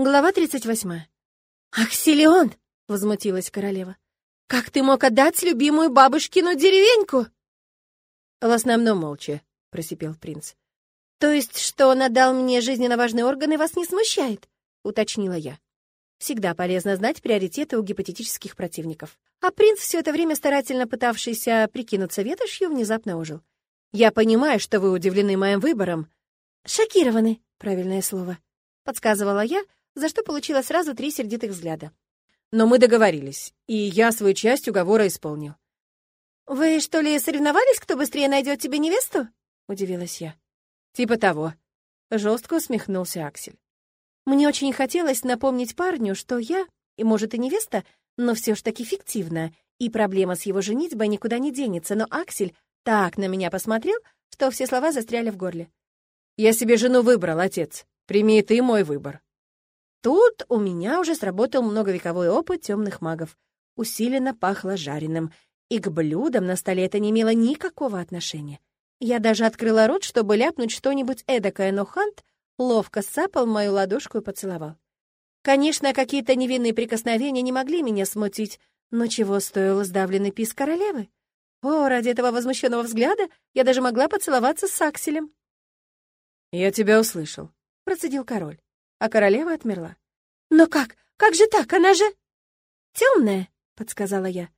Глава 38. «Аксилион!» — возмутилась королева. «Как ты мог отдать любимую бабушкину деревеньку?» «В основном молча», — просипел принц. «То есть, что он отдал мне жизненно важные органы, вас не смущает?» — уточнила я. Всегда полезно знать приоритеты у гипотетических противников. А принц, все это время старательно пытавшийся прикинуться ветошью, внезапно ожил. «Я понимаю, что вы удивлены моим выбором». «Шокированы», — правильное слово, — подсказывала я, за что получила сразу три сердитых взгляда. «Но мы договорились, и я свою часть уговора исполнил». «Вы что ли соревновались, кто быстрее найдет тебе невесту?» — удивилась я. «Типа того», — жестко усмехнулся Аксель. Мне очень хотелось напомнить парню, что я, и, может, и невеста, но все ж таки фиктивная, и проблема с его женитьбой никуда не денется, но Аксель так на меня посмотрел, что все слова застряли в горле. «Я себе жену выбрал, отец. Прими и ты мой выбор». Тут у меня уже сработал многовековой опыт темных магов. Усиленно пахло жареным, и к блюдам на столе это не имело никакого отношения. Я даже открыла рот, чтобы ляпнуть что-нибудь эдакое, но Хант ловко сапал мою ладошку и поцеловал. Конечно, какие-то невинные прикосновения не могли меня смутить, но чего стоил сдавленный пис королевы? О, ради этого возмущенного взгляда я даже могла поцеловаться с Акселем. «Я тебя услышал», — процедил король, а королева отмерла. «Но как? Как же так? Она же...» «Темная», — подсказала я.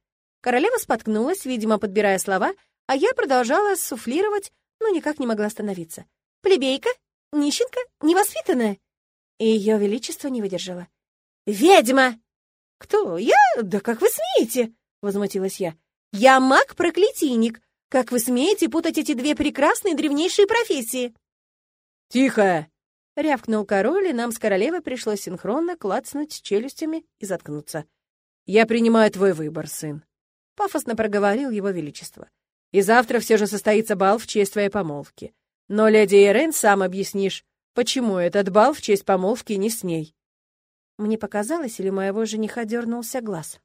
Королева споткнулась, видимо, подбирая слова, а я продолжала суфлировать, но никак не могла остановиться. «Плебейка? Нищенка? Невоспитанная?» И ее величество не выдержало. «Ведьма!» «Кто? Я? Да как вы смеете?» — возмутилась я. «Я маг-проклятийник. Как вы смеете путать эти две прекрасные древнейшие профессии?» «Тихо!» — рявкнул король, и нам с королевой пришлось синхронно клацнуть челюстями и заткнуться. «Я принимаю твой выбор, сын», — пафосно проговорил его величество. «И завтра все же состоится бал в честь твоей помолвки. Но, леди Ирен, сам объяснишь, почему этот бал в честь помолвки не с ней». Мне показалось, или моего жениха дернулся глаз.